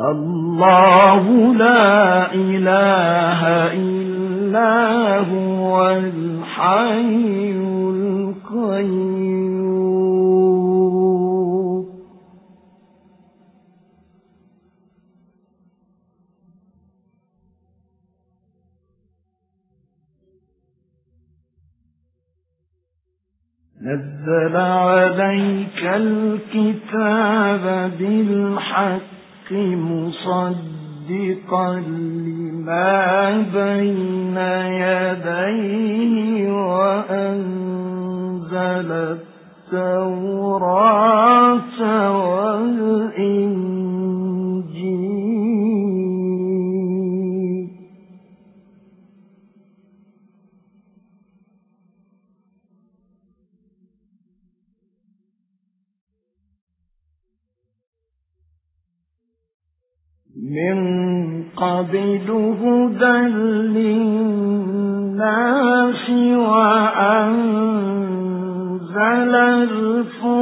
الله لا إله إلا هو الحي القيوم. نزل عليك الكتاب بالحق. مصدقا لما بين يديه وأنزل التوراة والإنجيل. من قبل هدى للناس وأنزل الفرقان.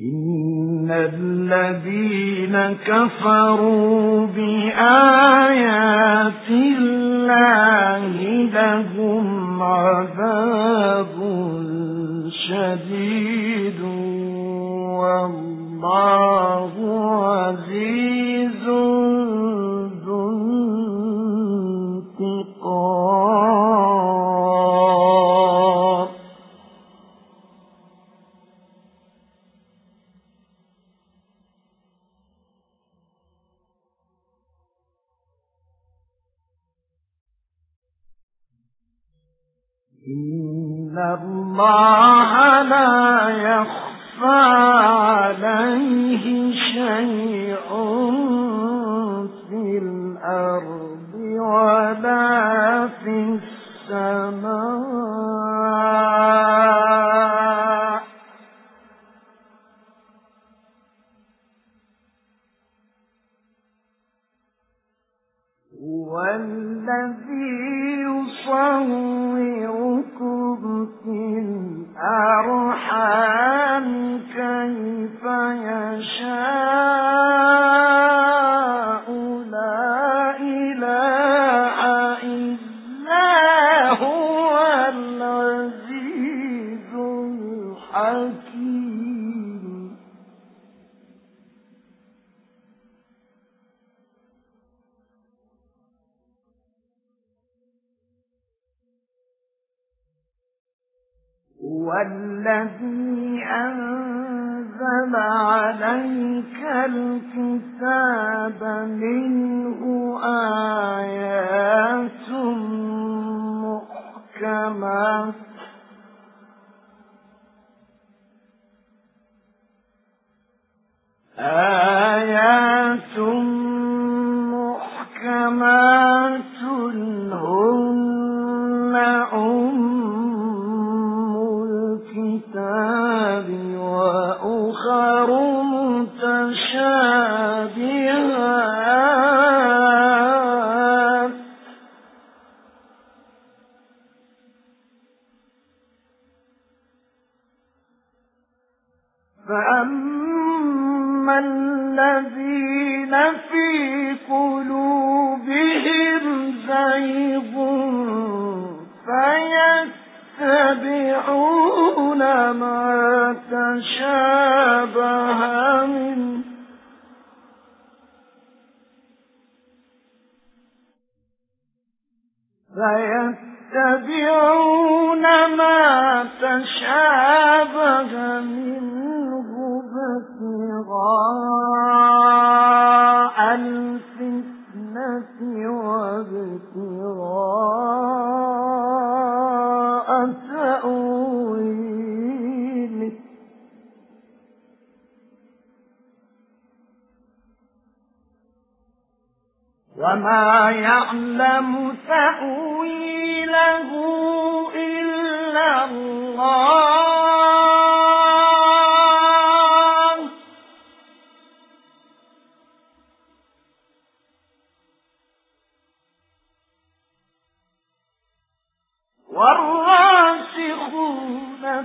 إن الذين كفروا بآيات لهم عذاب شديد والله عزيز الله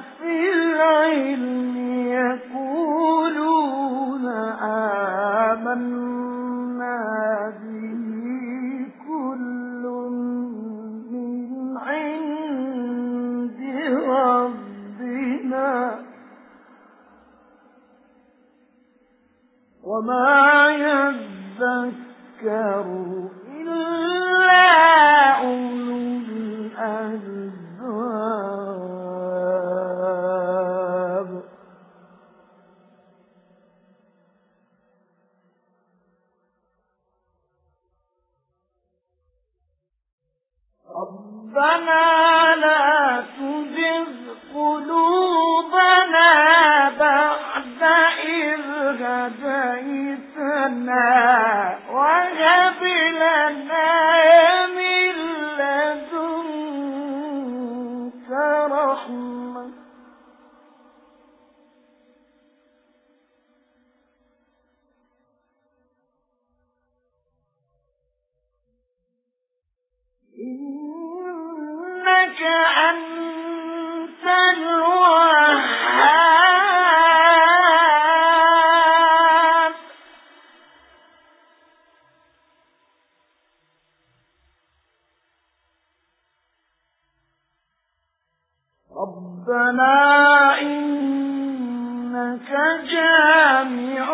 Gracias. ربنا إنك جامع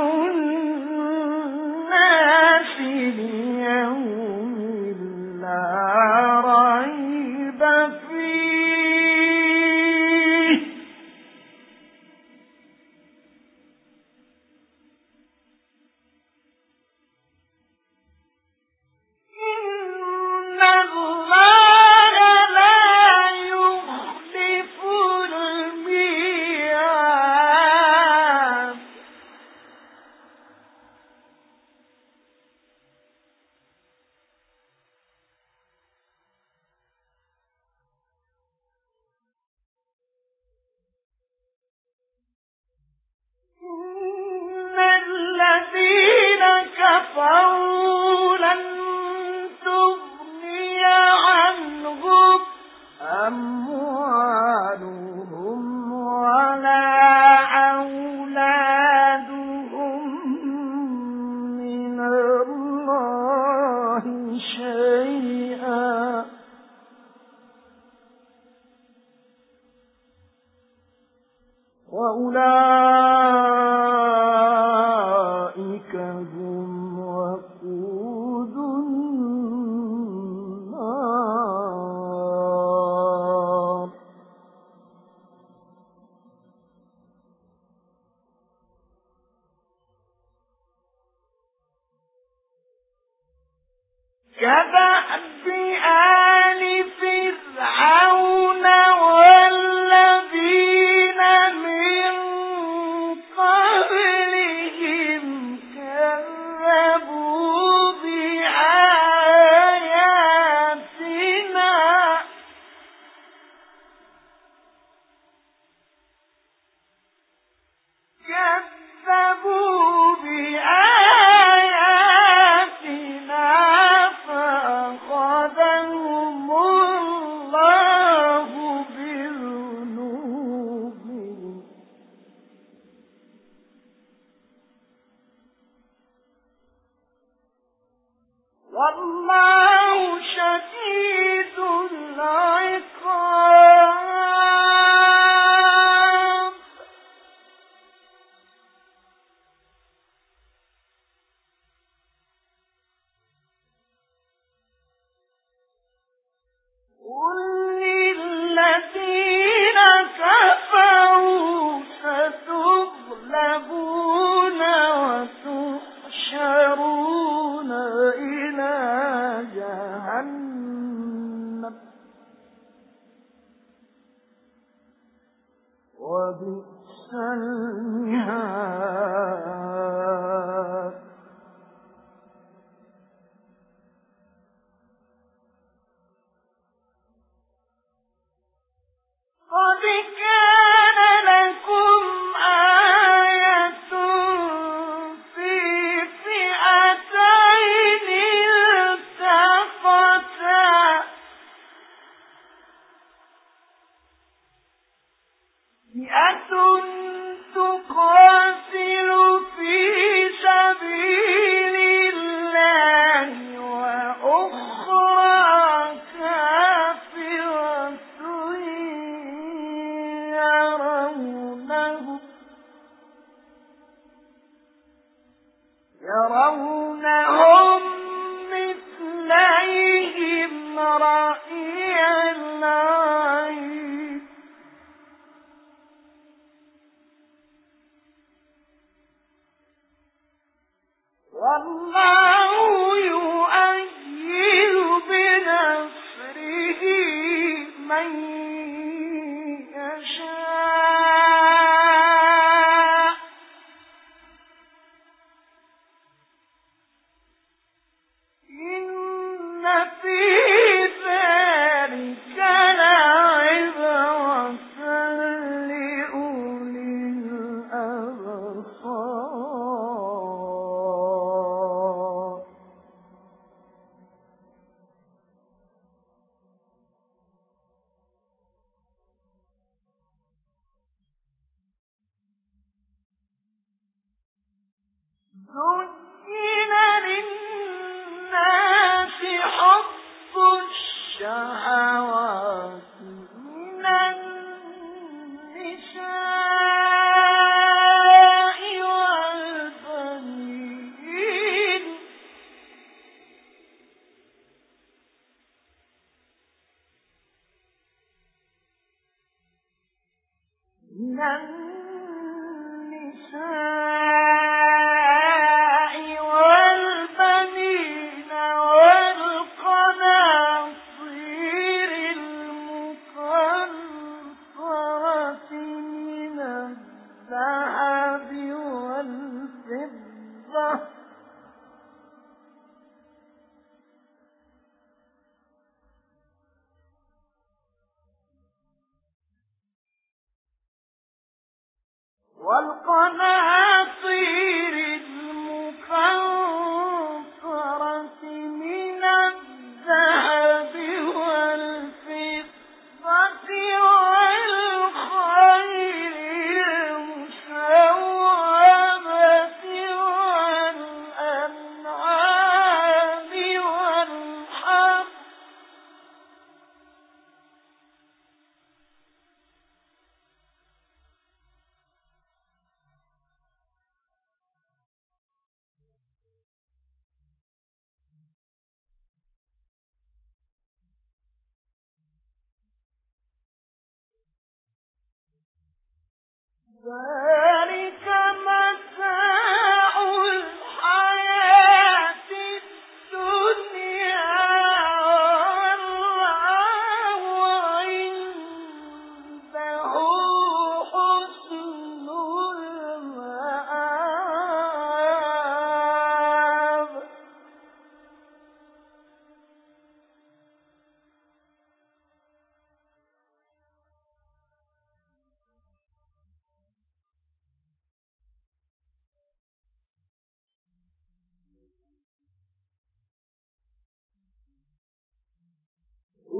والقناطير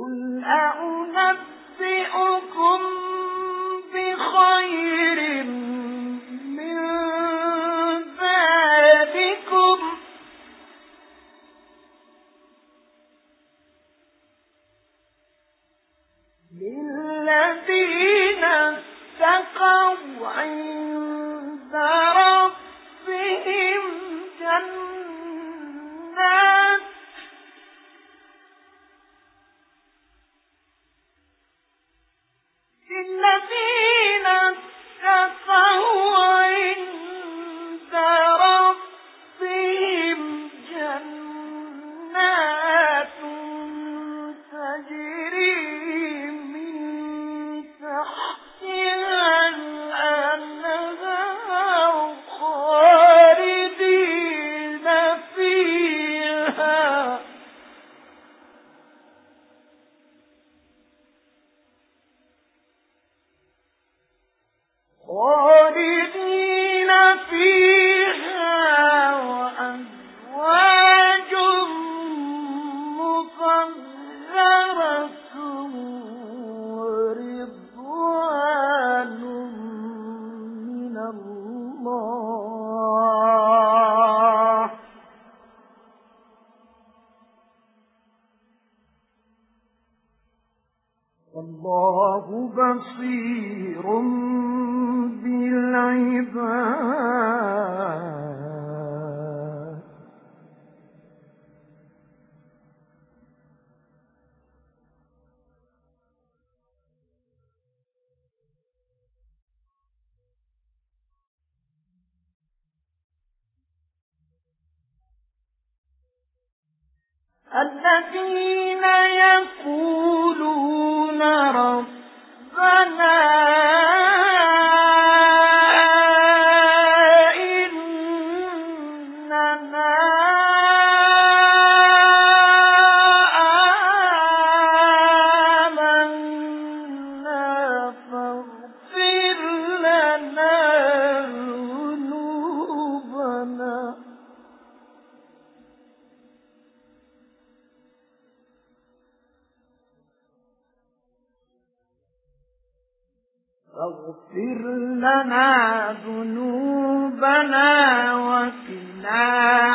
قل أنبئكم بخير من للذين ذنوبنا وقنا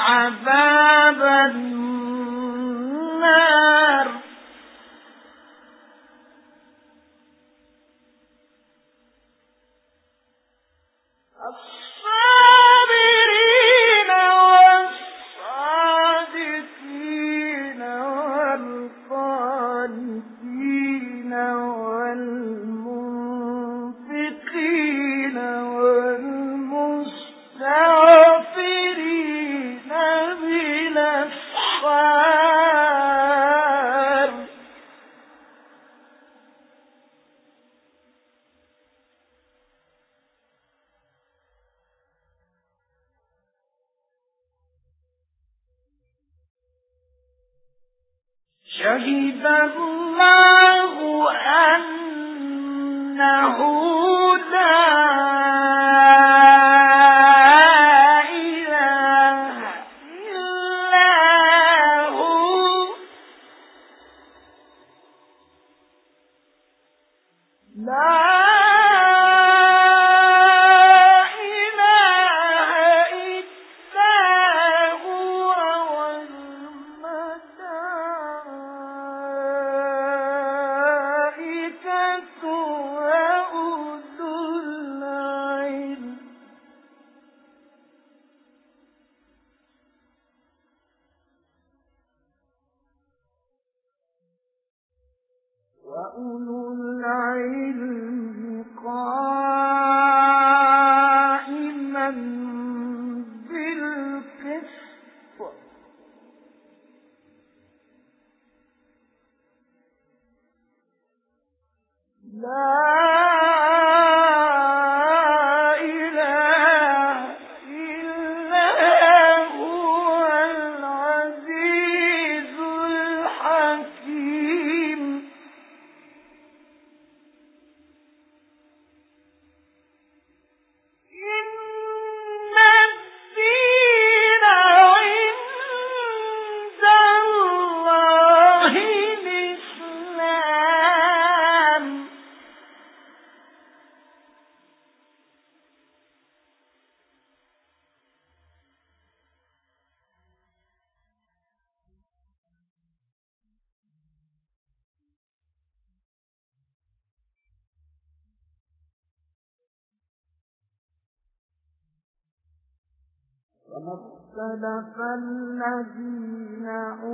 أَسْمَاءُ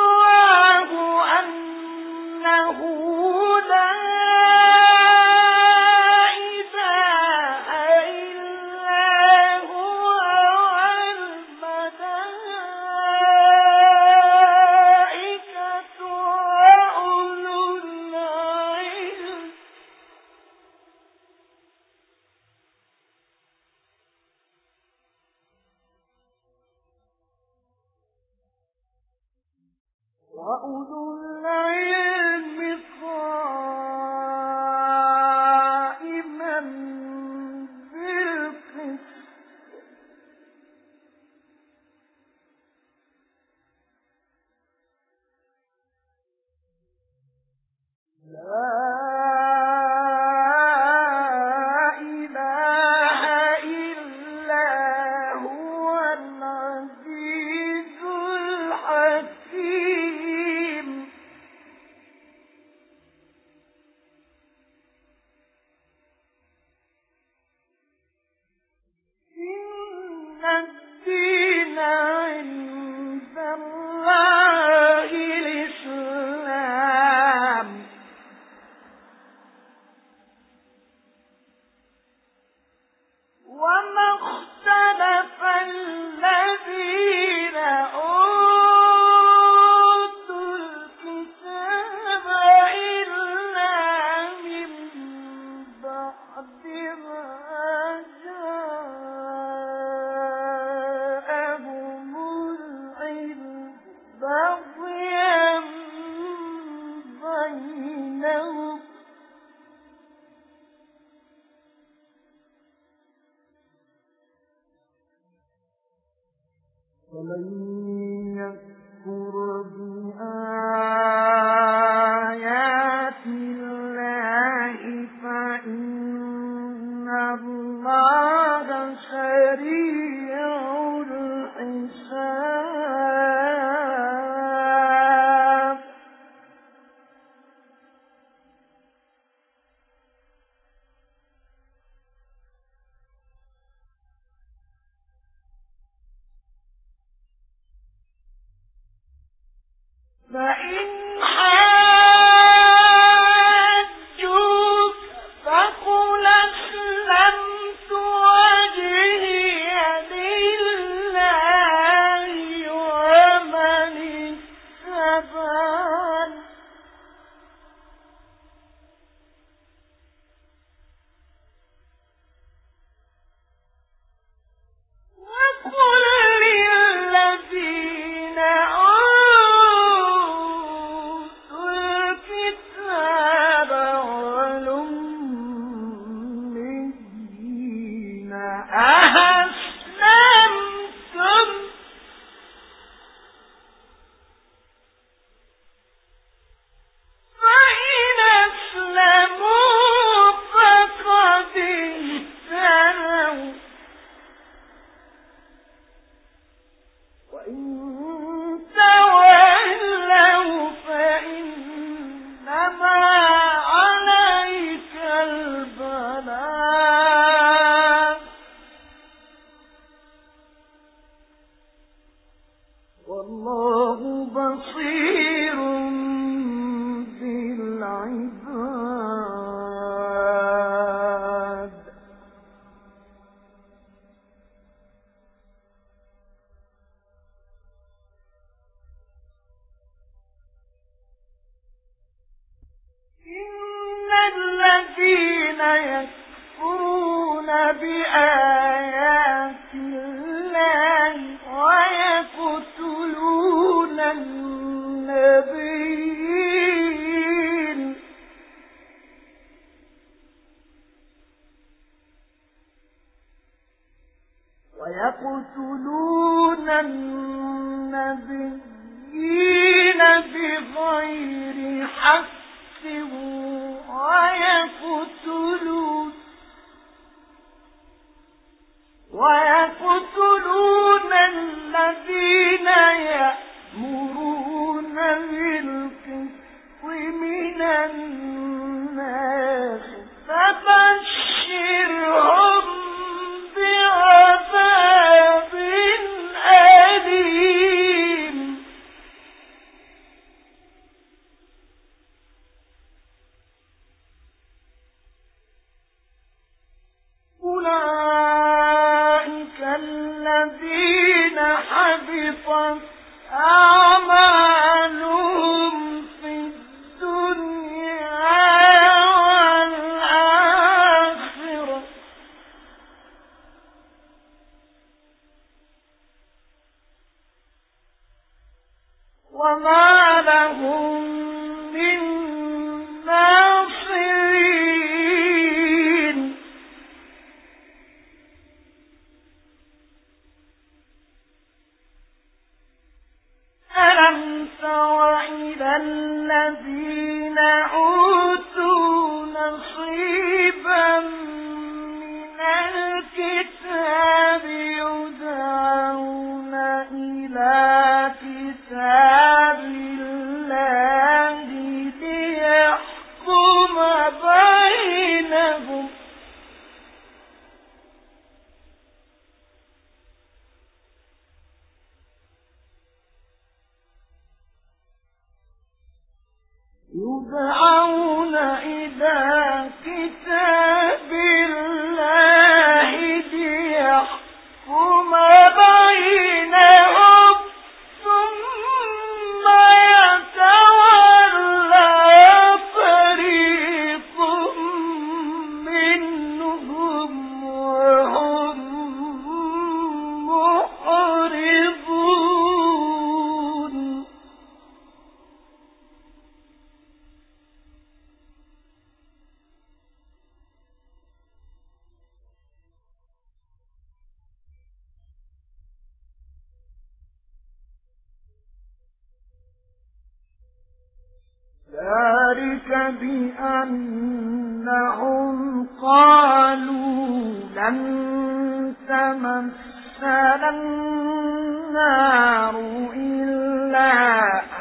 بأنهم قالوا لن تمثل النار إلا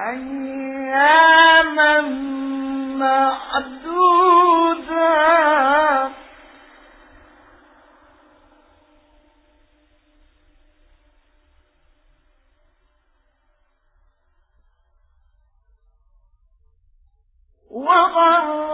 أياما معدودا وغرهم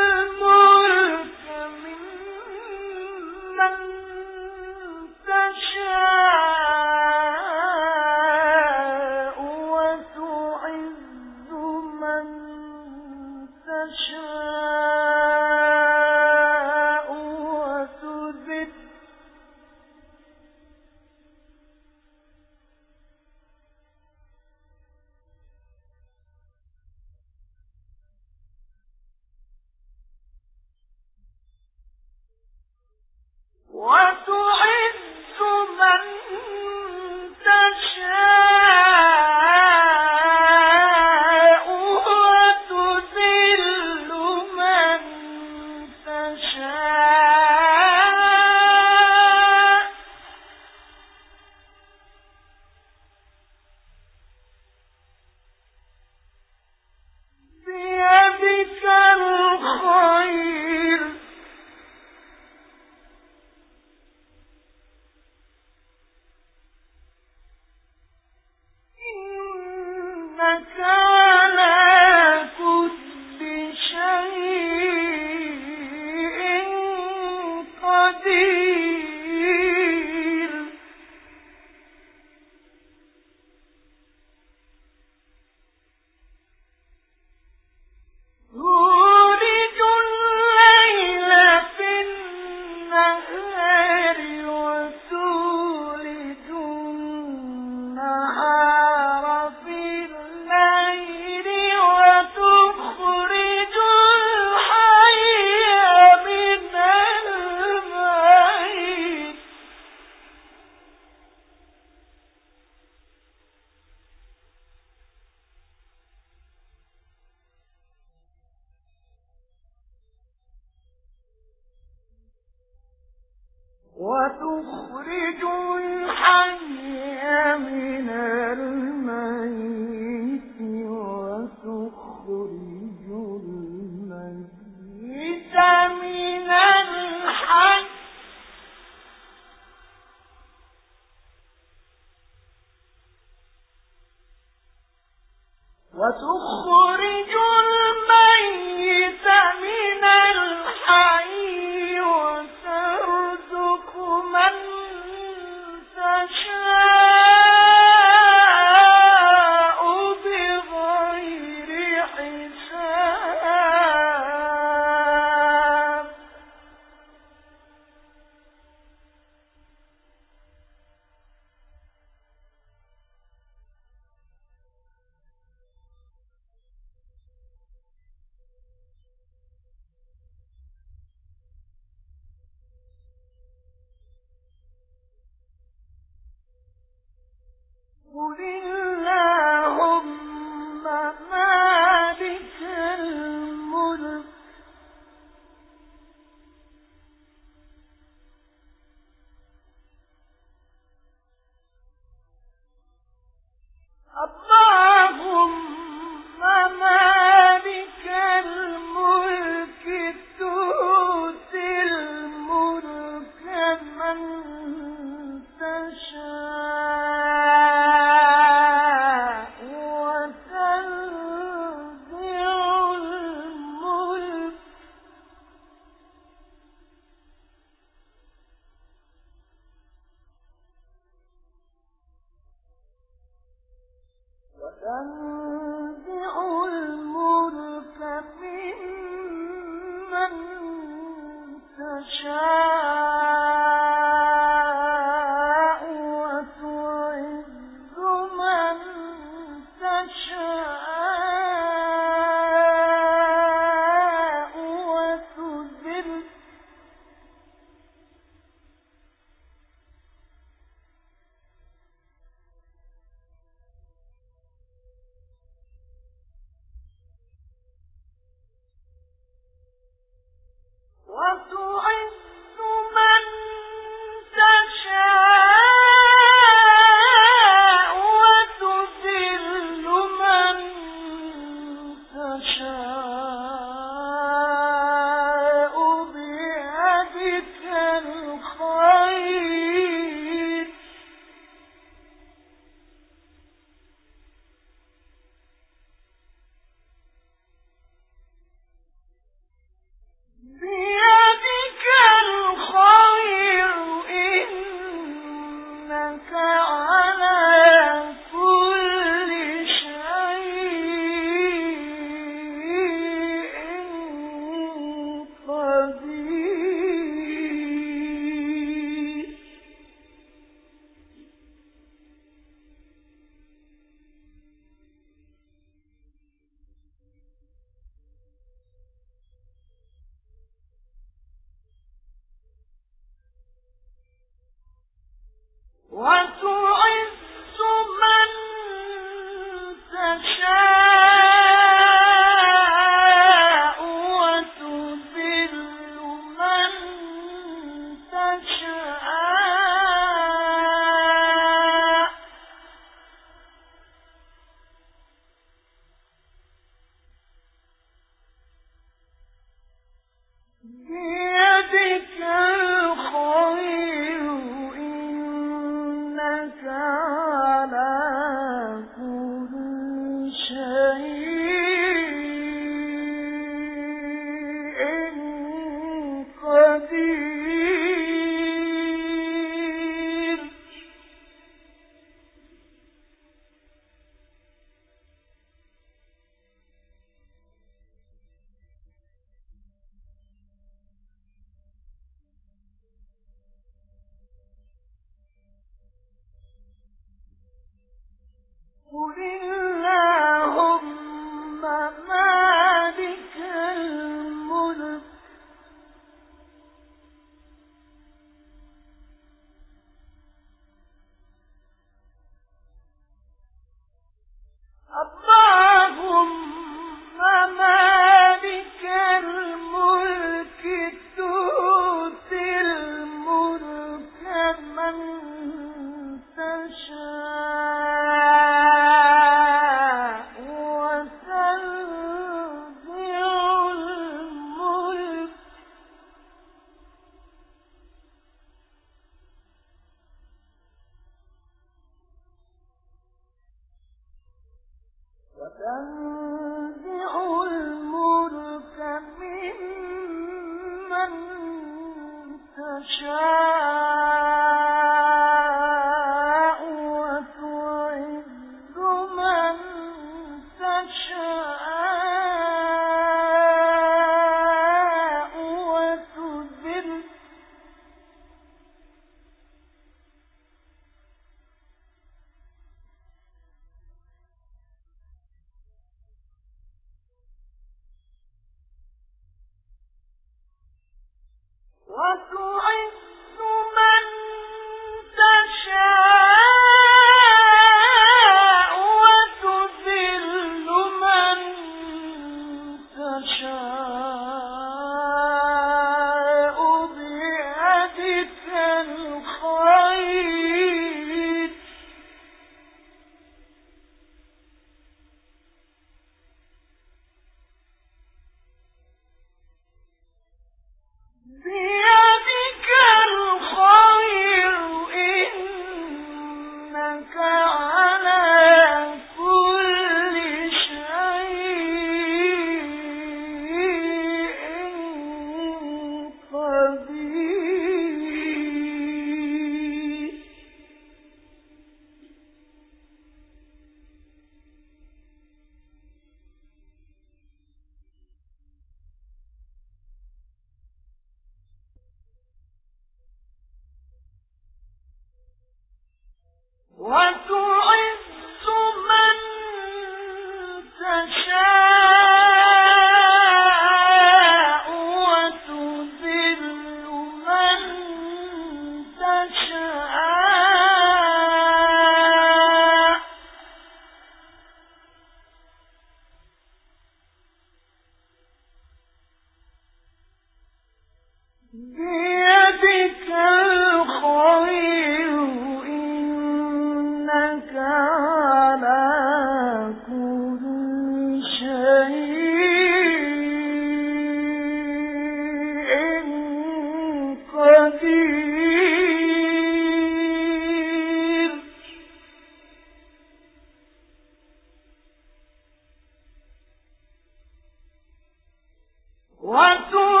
وتخرج